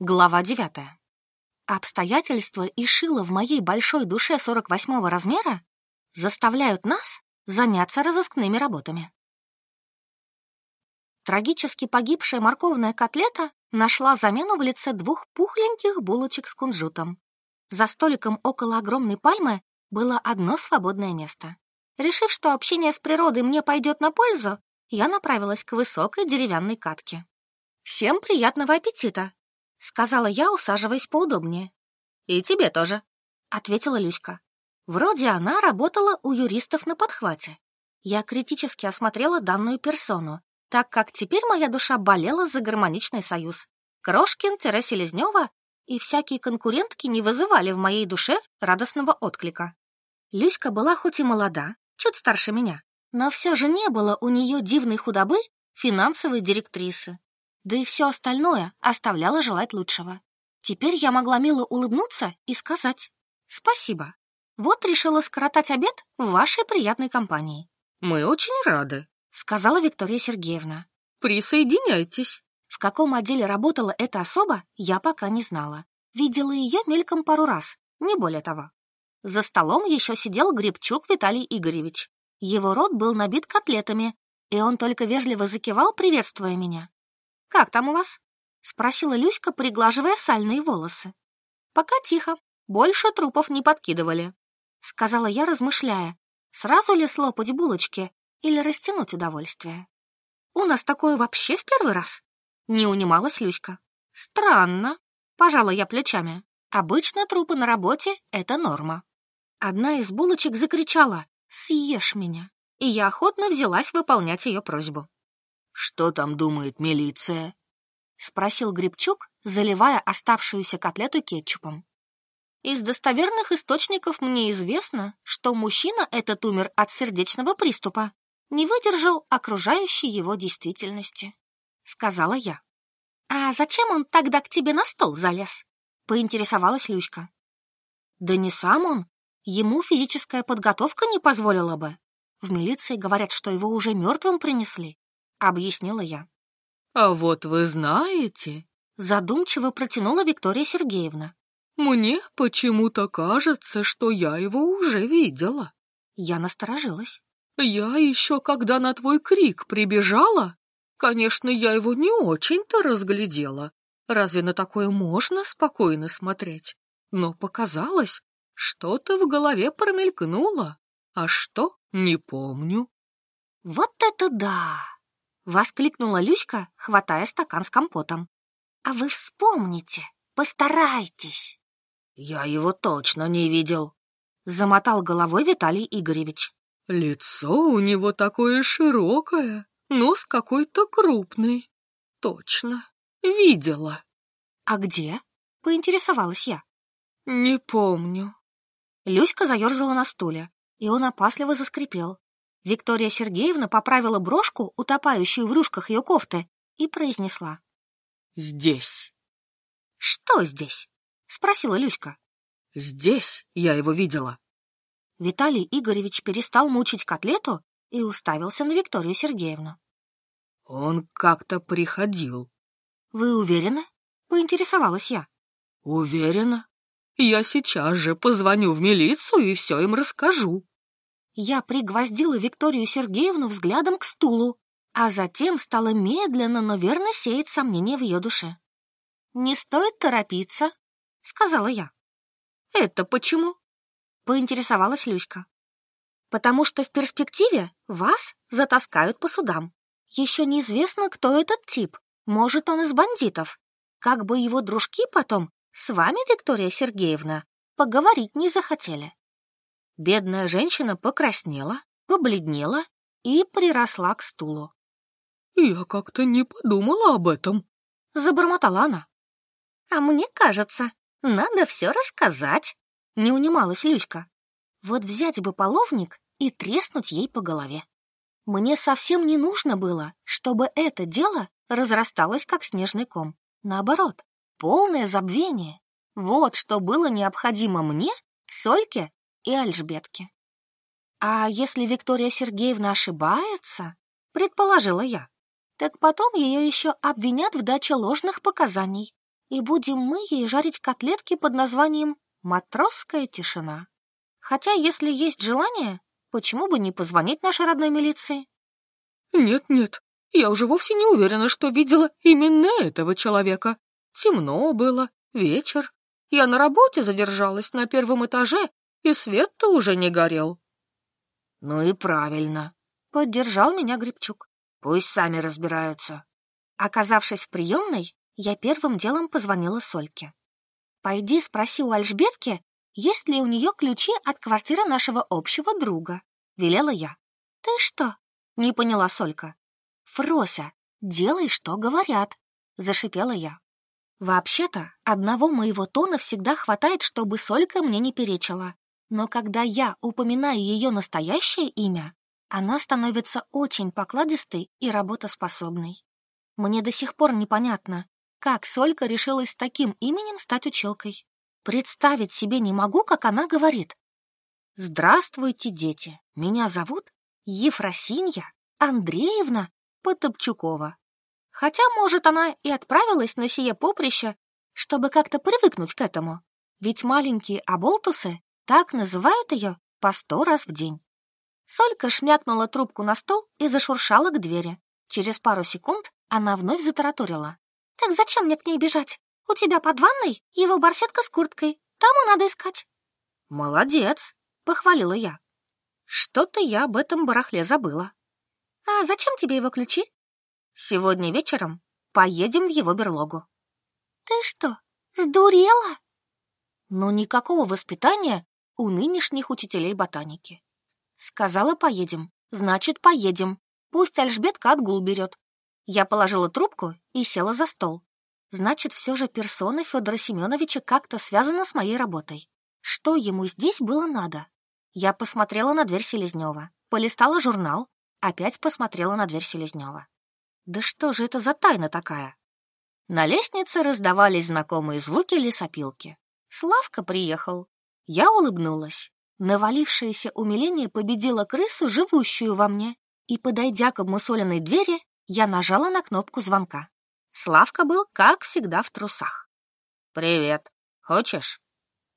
Глава девятая. Обстоятельства и шило в моей большой душе 48-го размера заставляют нас заняться разыскными работами. Трагически погибшая морковная котлета нашла замену в лице двух пухленьких булочек с кунжутом. За столиком около огромной пальмы было одно свободное место. Решив, что общение с природой мне пойдет на пользу, я направилась к высокой деревянной катке. «Всем приятного аппетита!» — сказала я, усаживаясь поудобнее. «И тебе тоже», — ответила Люська. Вроде она работала у юристов на подхвате. Я критически осмотрела данную персону, так как теперь моя душа болела за гармоничный союз. Крошкин-Селезнева и всякие конкурентки не вызывали в моей душе радостного отклика. Люська была хоть и молода, чуть старше меня, но все же не было у нее дивной худобы финансовой директрисы, да и все остальное оставляло желать лучшего. Теперь я могла мило улыбнуться и сказать «Спасибо. Вот решила скоротать обед в вашей приятной компании». «Мы очень рады», — сказала Виктория Сергеевна. «Присоединяйтесь». В каком отделе работала эта особа, я пока не знала. Видела ее мельком пару раз, не более того. За столом еще сидел Грибчук Виталий Игоревич. Его рот был набит котлетами, и он только вежливо закивал, приветствуя меня. «Как там у вас?» — спросила Люська, приглаживая сальные волосы. «Пока тихо, больше трупов не подкидывали», — сказала я, размышляя, сразу ли слопать булочки или растянуть удовольствие. «У нас такое вообще в первый раз?» — не унималась Люська. «Странно», — пожала я плечами. «Обычно трупы на работе — это норма». Одна из булочек закричала «Съешь меня!» и я охотно взялась выполнять ее просьбу. «Что там думает милиция?» — спросил Грибчук, заливая оставшуюся котлету кетчупом. Из достоверных источников мне известно, что мужчина этот умер от сердечного приступа, не выдержал окружающей его действительности, — сказала я. «А зачем он тогда к тебе на стол залез?» — поинтересовалась Люська. «Да не сам он. Ему физическая подготовка не позволила бы. В милиции говорят, что его уже мертвым принесли. — объяснила я. «А вот вы знаете...» — задумчиво протянула Виктория Сергеевна. «Мне почему-то кажется, что я его уже видела». Я насторожилась. «Я еще, когда на твой крик прибежала, конечно, я его не очень-то разглядела. Разве на такое можно спокойно смотреть? Но показалось, что-то в голове промелькнуло, а что — не помню». «Вот это да!» Воскликнула Люська, хватая стакан с компотом. «А вы вспомните, постарайтесь!» «Я его точно не видел!» Замотал головой Виталий Игоревич. «Лицо у него такое широкое, нос какой-то крупный. Точно, видела!» «А где?» — поинтересовалась я. «Не помню». Люська заерзала на стуле, и он опасливо заскрипел. Виктория Сергеевна поправила брошку, утопающую в рюшках ее кофты, и произнесла. «Здесь». «Что здесь?» — спросила Люська. «Здесь я его видела». Виталий Игоревич перестал мучить котлету и уставился на Викторию Сергеевну. «Он как-то приходил». «Вы уверены?» — поинтересовалась я. «Уверена. Я сейчас же позвоню в милицию и все им расскажу». Я пригвоздила Викторию Сергеевну взглядом к стулу, а затем стала медленно, но верно сеять сомнения в ее душе. «Не стоит торопиться», — сказала я. «Это почему?» — поинтересовалась Люська. «Потому что в перспективе вас затаскают по судам. Еще неизвестно, кто этот тип. Может, он из бандитов. Как бы его дружки потом с вами, Виктория Сергеевна, поговорить не захотели. Бедная женщина покраснела, побледнела и приросла к стулу. «Я как-то не подумала об этом», — забормотала она. «А мне кажется, надо все рассказать», — не унималась Люська. «Вот взять бы половник и треснуть ей по голове. Мне совсем не нужно было, чтобы это дело разрасталось, как снежный ком. Наоборот, полное забвение. Вот что было необходимо мне, Сольке и Альжбетки. А если Виктория Сергеевна ошибается, предположила я, так потом ее еще обвинят в даче ложных показаний. и будем мы ей жарить котлетки под названием «Матросская тишина». Хотя, если есть желание, почему бы не позвонить нашей родной милиции? Нет-нет, я уже вовсе не уверена, что видела именно этого человека. Темно было, вечер. Я на работе задержалась на первом этаже, и свет-то уже не горел. Ну и правильно, поддержал меня Грибчук. Пусть сами разбираются. Оказавшись в приемной, я первым делом позвонила Сольке. «Пойди спроси у Альжбетки, есть ли у нее ключи от квартиры нашего общего друга», — велела я. «Ты что?» — не поняла Солька. «Фрося, делай, что говорят», — зашипела я. Вообще-то, одного моего тона всегда хватает, чтобы Солька мне не перечила. Но когда я упоминаю ее настоящее имя, она становится очень покладистой и работоспособной. Мне до сих пор непонятно, как Солька решилась с таким именем стать училкой. Представить себе не могу, как она говорит. «Здравствуйте, дети! Меня зовут Ефросинья Андреевна Потопчукова». Хотя, может, она и отправилась на сие поприще, чтобы как-то привыкнуть к этому. Ведь маленькие оболтусы так называют ее по сто раз в день. Солька шмякнула трубку на стол и зашуршала к двери. Через пару секунд она вновь затараторила. «Так зачем мне к ней бежать? У тебя под ванной его барсетка с курткой. Там и надо искать». «Молодец», — похвалила я. «Что-то я об этом барахле забыла». «А зачем тебе его ключи?» «Сегодня вечером поедем в его берлогу». «Ты что, сдурела?» «Ну, никакого воспитания у нынешних учителей ботаники. Сказала, поедем. Значит, поедем. Пусть Альжбетка отгул берет. Я положила трубку и села за стол. Значит, все же персона Федора Семеновича как-то связана с моей работой. Что ему здесь было надо? Я посмотрела на дверь Селезнева, полистала журнал, опять посмотрела на дверь Селезнева. Да что же это за тайна такая? На лестнице раздавались знакомые звуки лесопилки. Славка приехал. Я улыбнулась. Навалившееся умиление победило крысу, живущую во мне, и, подойдя к обмусоленной двери, я нажала на кнопку звонка. Славка был, как всегда, в трусах. «Привет. Хочешь?»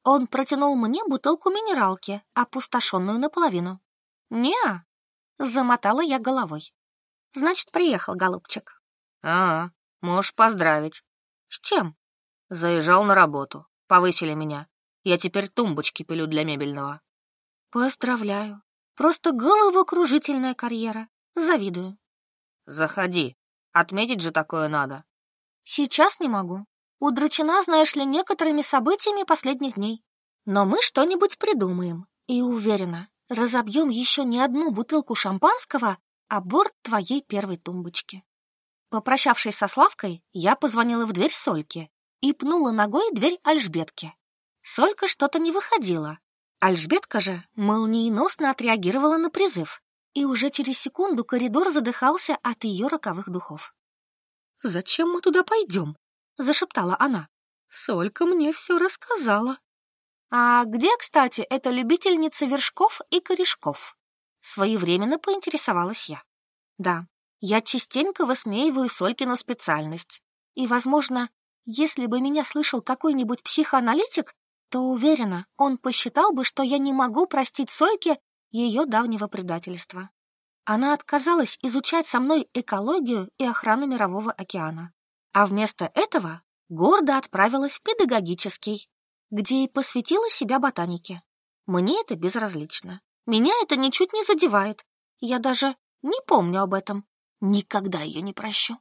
Он протянул мне бутылку минералки, опустошенную наполовину. «Не-а», замотала я головой. «Значит, приехал, голубчик». «А, можешь поздравить». «С чем?» «Заезжал на работу. Повысили меня. Я теперь тумбочки пилю для мебельного». Поздравляю. Просто головокружительная карьера. Завидую. Заходи. Отметить же такое надо. Сейчас не могу. Удручена, знаешь ли, некоторыми событиями последних дней. Но мы что-нибудь придумаем. И уверена, разобьем еще не одну бутылку шампанского о борт твоей первой тумбочки. Попрощавшись со Славкой, я позвонила в дверь Сольки и пнула ногой дверь Альжбетки. Солька что-то не выходила, Альжбетка же молниеносно отреагировала на призыв, и уже через секунду коридор задыхался от ее роковых духов. «Зачем мы туда пойдем?» — зашептала она. «Солька мне все рассказала». «А где, кстати, эта любительница вершков и корешков?» Своевременно поинтересовалась я. «Да, я частенько высмеиваю Солькину специальность. И, возможно, если бы меня слышал какой-нибудь психоаналитик, то уверена, он посчитал бы, что я не могу простить Сольке ее давнего предательства. Она отказалась изучать со мной экологию и охрану Мирового океана, а вместо этого гордо отправилась в педагогический, где и посвятила себя ботанике. Мне это безразлично. Меня это ничуть не задевает. Я даже не помню об этом. Никогда ее не прощу.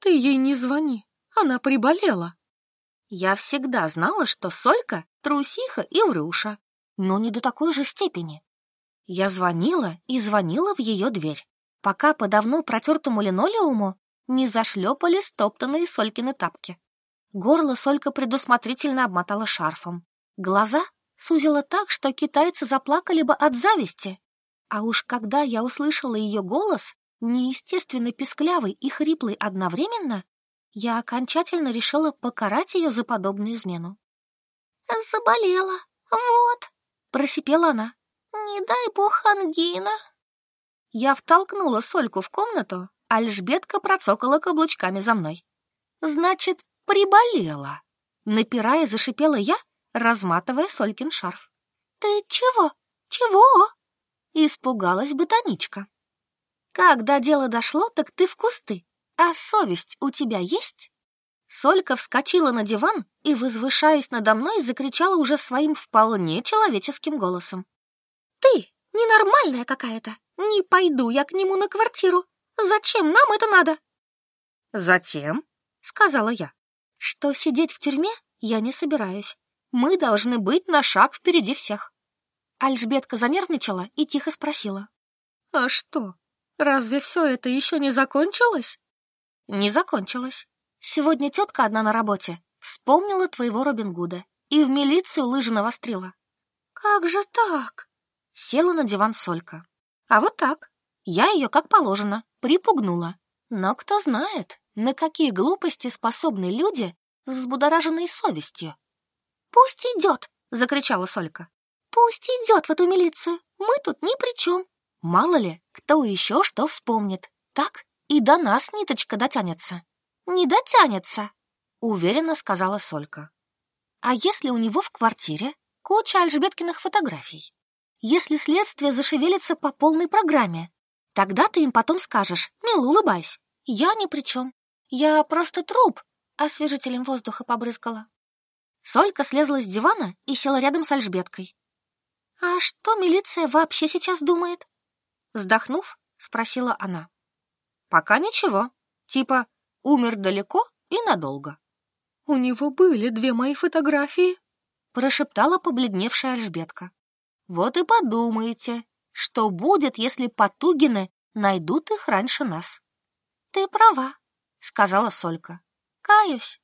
Ты ей не звони. Она приболела. Я всегда знала, что Солька — трусиха и врюша, но не до такой же степени. Я звонила и звонила в ее дверь, пока по давно протертому линолеуму не зашлепали стоптанные Солькины тапки. Горло Солька предусмотрительно обмотала шарфом. Глаза сузила так, что китайцы заплакали бы от зависти. А уж когда я услышала ее голос, неестественно писклявый и хриплый одновременно, я окончательно решила покарать ее за подобную измену. «Заболела, вот», — просипела она. «Не дай бог ангина». Я втолкнула Сольку в комнату, а Льжбетка процокала каблучками за мной. «Значит, приболела. Напирая, зашипела я, разматывая Солькин шарф. «Ты чего? Чего?» Испугалась ботаничка. «Когда дело дошло, так ты в кусты. А совесть у тебя есть?» Солька вскочила на диван и, возвышаясь надо мной, закричала уже своим вполне человеческим голосом. «Ты ненормальная какая-то! Не пойду я к нему на квартиру! Зачем нам это надо?» «Затем», — сказала я, — «что сидеть в тюрьме я не собираюсь. Мы должны быть на шаг впереди всех». Альжбетка занервничала и тихо спросила. «А что, разве все это еще не закончилось?» «Не закончилось. Сегодня тетка одна на работе вспомнила твоего Робин Гуда и в милицию лыжи навострила». «Как же так?» Села на диван Солька. «А вот так. Я ее, как положено, припугнула. Но кто знает, на какие глупости способны люди с взбудораженной совестью». «Пусть идет!» — закричала Солька. Пусть идет в эту милицию, мы тут ни при чем. Мало ли, кто еще что вспомнит. Так и до нас ниточка дотянется. Не дотянется, уверенно сказала Солька. А если у него в квартире куча Альжбеткиных фотографий? Если следствие зашевелится по полной программе, тогда ты им потом скажешь, мил, улыбайся, я ни при чем. Я просто труп, освежителем воздуха побрызгала. Солька слезла с дивана и села рядом с Альжбеткой. «А что милиция вообще сейчас думает?» Вздохнув, спросила она. «Пока ничего. Типа, умер далеко и надолго». «У него были две мои фотографии», прошептала побледневшая Альжбетка. «Вот и подумайте, что будет, если Потугины найдут их раньше нас». «Ты права», — сказала Солька. «Каюсь».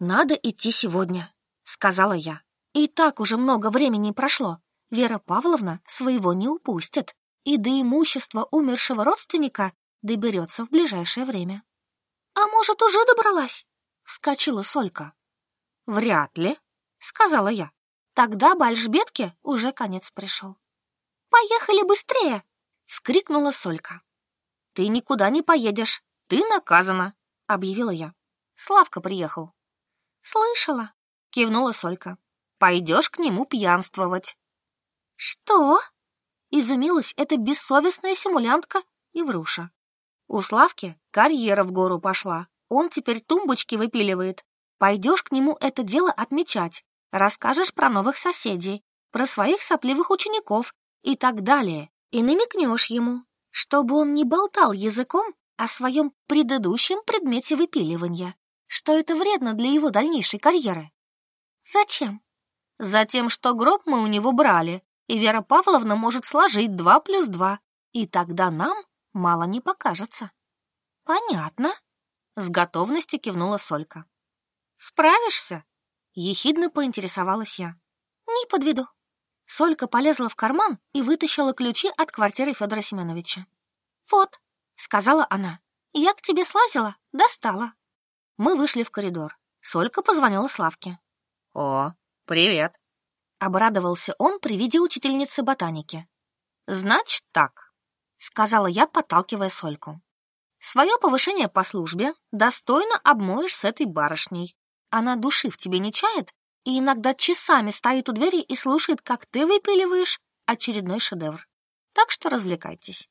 «Надо идти сегодня», — сказала я. «И так уже много времени прошло. Вера Павловна своего не упустит и до имущества умершего родственника доберется в ближайшее время. — А может, уже добралась? — вскочила Солька. — Вряд ли, — сказала я. Тогда Бальшбетке уже конец пришел. — Поехали быстрее! — скрикнула Солька. — Ты никуда не поедешь, ты наказана, — объявила я. Славка приехал. — Слышала, — кивнула Солька. — Пойдешь к нему пьянствовать. «Что?» — изумилась эта бессовестная симулянтка и. У Славки карьера в гору пошла. Он теперь тумбочки выпиливает. Пойдешь к нему это дело отмечать, расскажешь про новых соседей, про своих сопливых учеников и так далее, и намекнешь ему, чтобы он не болтал языком о своем предыдущем предмете выпиливания, что это вредно для его дальнейшей карьеры. Зачем? Затем, что гроб мы у него брали, и Вера Павловна может сложить два плюс два, и тогда нам мало не покажется. Понятно, с готовностью кивнула Солька. Справишься? Ехидно поинтересовалась я. Не подведу. Солька полезла в карман и вытащила ключи от квартиры Федора Семеновича. «Вот», — сказала она, — «я к тебе слазила, достала». Мы вышли в коридор. Солька позвонила Славке. «О, привет!» Обрадовался он при виде учительницы ботаники. «Значит так», — сказала я, подталкивая Сольку. «Свое повышение по службе достойно обмоешь с этой барышней. Она души в тебе не чает и иногда часами стоит у двери и слушает, как ты выпиливаешь очередной шедевр. Так что развлекайтесь.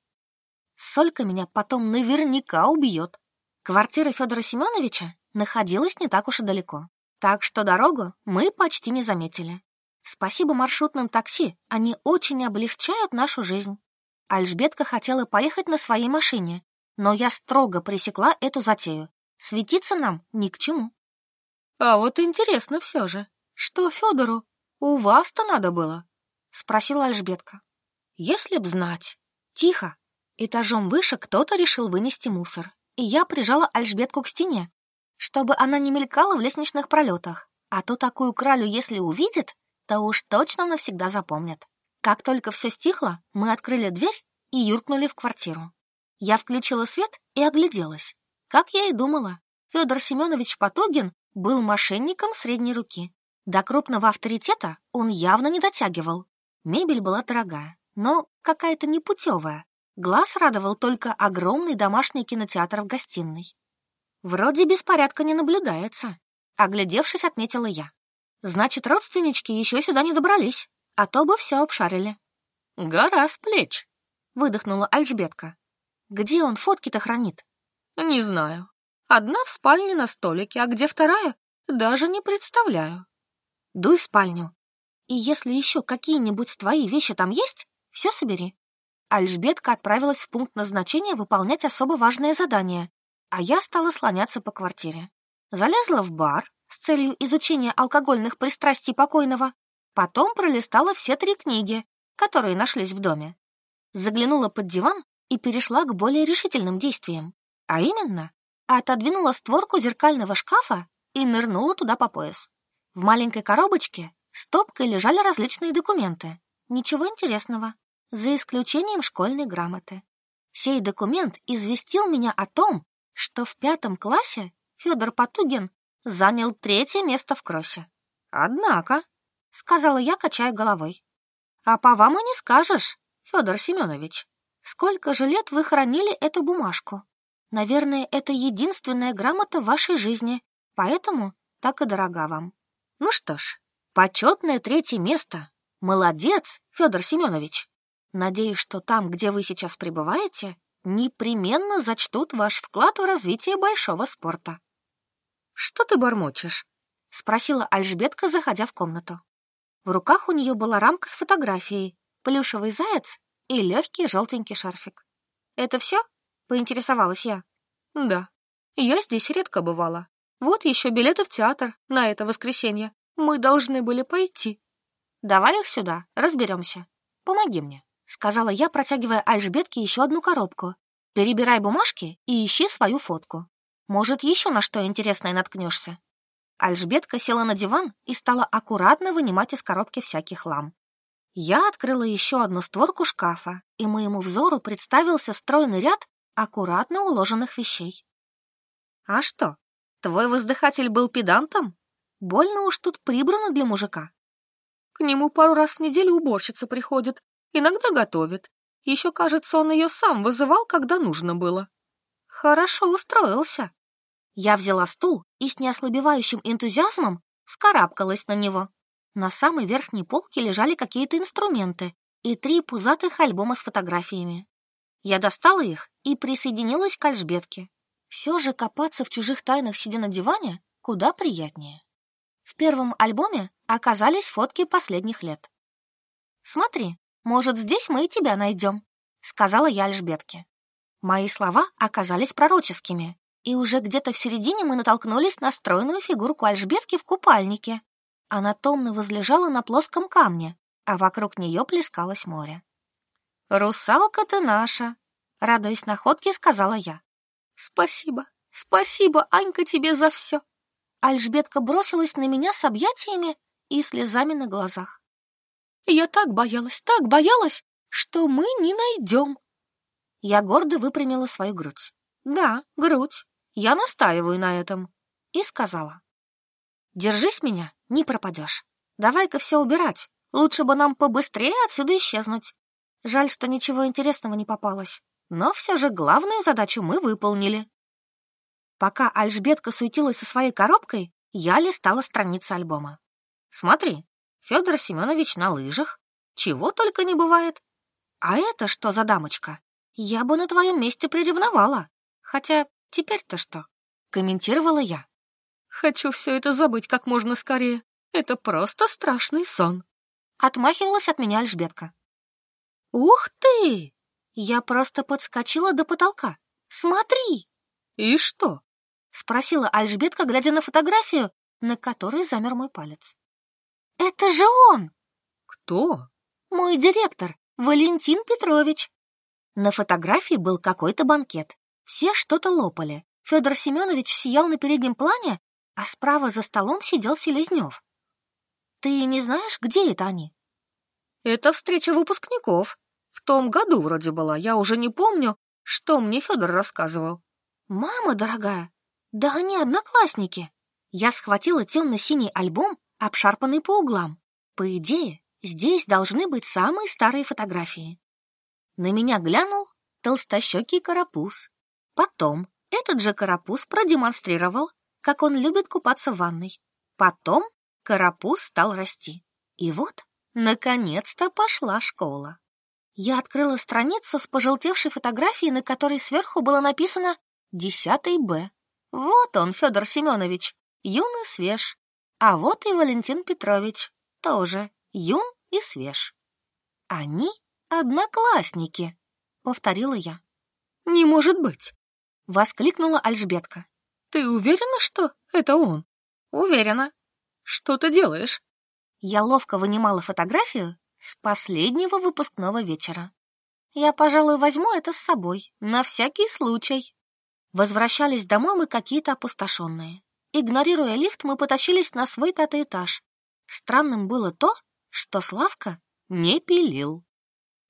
Солька меня потом наверняка убьет. Квартира Федора Семеновича находилась не так уж и далеко, так что дорогу мы почти не заметили. Спасибо маршрутным такси, они очень облегчают нашу жизнь. Альжбетка хотела поехать на своей машине, но я строго пресекла эту затею. Светиться нам ни к чему. А вот интересно все же, что Федору у вас-то надо было? Спросила Альжбетка. Если б знать. Тихо. Этажом выше кто-то решил вынести мусор, и я прижала Альжбетку к стене, чтобы она не мелькала в лестничных пролетах. А то такую кралю, если увидит, то уж точно навсегда запомнят. Как только все стихло, мы открыли дверь и юркнули в квартиру. Я включила свет и огляделась. Как я и думала, Федор Семенович Потогин был мошенником средней руки. До крупного авторитета он явно не дотягивал. Мебель была дорогая, но какая-то непутевая. Глаз радовал только огромный домашний кинотеатр в гостиной. Вроде беспорядка не наблюдается, Оглядевшись, отметила я. Значит, родственнички еще сюда не добрались, а то бы все обшарили. Гора с плеч, выдохнула Альжбетка. Где он фотки-то хранит? Не знаю. Одна в спальне на столике, а где вторая, даже не представляю. Дуй в спальню. И если еще какие-нибудь твои вещи там есть, все собери. Альжбетка отправилась в пункт назначения выполнять особо важное задание, а я стала слоняться по квартире. Залезла в бар с целью изучения алкогольных пристрастий покойного, потом пролистала все три книги, которые нашлись в доме. Заглянула под диван и перешла к более решительным действиям, а именно отодвинула створку зеркального шкафа и нырнула туда по пояс. В маленькой коробочке стопкой лежали различные документы. Ничего интересного, за исключением школьной грамоты. Сей документ известил меня о том, что в пятом классе Федор Потугин занял третье место в кроссе. Однако, — сказала я, качая головой, — а по вам и не скажешь, Федор Семенович. Сколько же лет вы хранили эту бумажку? Наверное, это единственная грамота в вашей жизни, поэтому так и дорога вам. Ну что ж, почетное третье место. Молодец, Федор Семенович. Надеюсь, что там, где вы сейчас пребываете, непременно зачтут ваш вклад в развитие большого спорта. «Что ты бормочешь?» — спросила Альжбетка, заходя в комнату. В руках у нее была рамка с фотографией, плюшевый заяц и легкий желтенький шарфик. «Это все?» — поинтересовалась я. «Да. Я здесь редко бывала. Вот еще билеты в театр на это воскресенье. Мы должны были пойти». «Давай их сюда, разберемся. Помоги мне», — сказала я, протягивая Альжбетке еще одну коробку. «Перебирай бумажки и ищи свою фотку. Может, еще на что интересное наткнешься». Альжбетка села на диван и стала аккуратно вынимать из коробки всякий хлам. Я открыла еще одну створку шкафа, и моему взору представился стройный ряд аккуратно уложенных вещей. «А что, твой воздыхатель был педантом? Больно уж тут прибрано для мужика». К нему пару раз в неделю уборщица приходит, иногда готовит. Еще, кажется, он ее сам вызывал, когда нужно было. Хорошо устроился. Я взяла стул и с неослабевающим энтузиазмом скарабкалась на него. На самой верхней полке лежали какие-то инструменты и три пузатых альбома с фотографиями. Я достала их и присоединилась к Альжбетке. Все же копаться в чужих тайнах, сидя на диване, куда приятнее. В первом альбоме оказались фотки последних лет. «Смотри, может, здесь мы и тебя найдем», — сказала я Альжбетке. Мои слова оказались пророческими, и уже где-то в середине мы натолкнулись на стройную фигурку Альжбетки в купальнике. Она томно возлежала на плоском камне, а вокруг нее плескалось море. «Русалка ты наша!» — радуясь находке, сказала я. «Спасибо, спасибо, Анька, тебе за все!» Альжбетка бросилась на меня с объятиями и слезами на глазах. «Я так боялась, так боялась, что мы не найдем!» Я гордо выпрямила свою грудь. «Да, грудь. Я настаиваю на этом». И сказала. Держись меня, не пропадешь. Давай-ка все убирать. Лучше бы нам побыстрее отсюда исчезнуть. Жаль, что ничего интересного не попалось. Но все же главную задачу мы выполнили. Пока Альжбетка суетилась со своей коробкой, я листала страницы альбома. Смотри, Федор Семенович на лыжах. Чего только не бывает. А это что за дамочка? Я бы на твоем месте приревновала. Хотя теперь-то что? Комментировала я. Хочу все это забыть как можно скорее. Это просто страшный сон. Отмахивалась от меня Альжбетка. Ух ты! Я просто подскочила до потолка. Смотри! И что? Спросила Альжбетка, глядя на фотографию, на которой замер мой палец. Это же он! Кто? Мой директор, Валентин Петрович. На фотографии был какой-то банкет. Все что-то лопали. Федор Семенович сиял на переднем плане, а справа за столом сидел Селезнев. Ты не знаешь, где это они? Это встреча выпускников. В том году вроде была, я уже не помню, что мне Федор рассказывал. Мама дорогая, да они одноклассники. Я схватила темно-синий альбом, обшарпанный по углам. По идее, здесь должны быть самые старые фотографии. На меня глянул толстощекий карапуз. Потом этот же карапуз продемонстрировал как он любит купаться в ванной. Потом карапуз стал расти. И вот, наконец-то пошла школа. Я открыла страницу с пожелтевшей фотографией, на которой сверху было написано «Десятый Б». Вот он, Федор Семенович, юный свеж. А вот и Валентин Петрович, тоже юн и свеж. Они одноклассники, повторила я. Не может быть, воскликнула Альжбетка. Ты уверена, что это он? Уверена. Что ты делаешь? Я ловко вынимала фотографию с последнего выпускного вечера. Я, пожалуй, возьму это с собой, на всякий случай. Возвращались домой мы какие-то опустошенные. Игнорируя лифт, мы потащились на свой пятый этаж. Странным было то, что Славка не пилил.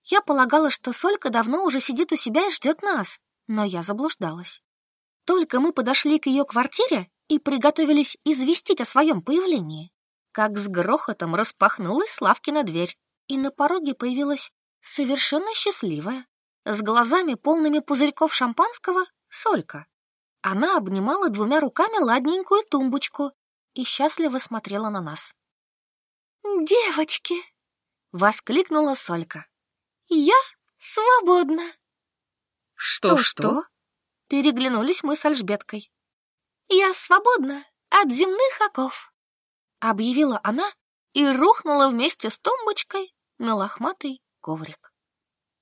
Я полагала, что Солька давно уже сидит у себя и ждет нас, но я заблуждалась. Только мы подошли к ее квартире и приготовились известить о своем появлении, как с грохотом распахнулась Славкина дверь, и на пороге появилась совершенно счастливая, с глазами полными пузырьков шампанского, Солька. Она обнимала двумя руками ладненькую тумбочку и счастливо смотрела на нас. «Девочки!» — воскликнула Солька. «Я свободна!» «Что-что?» — переглянулись мы с Альжбеткой. «Я свободна от земных оков!» — объявила она и рухнула вместе с тумбочкой на лохматый коврик.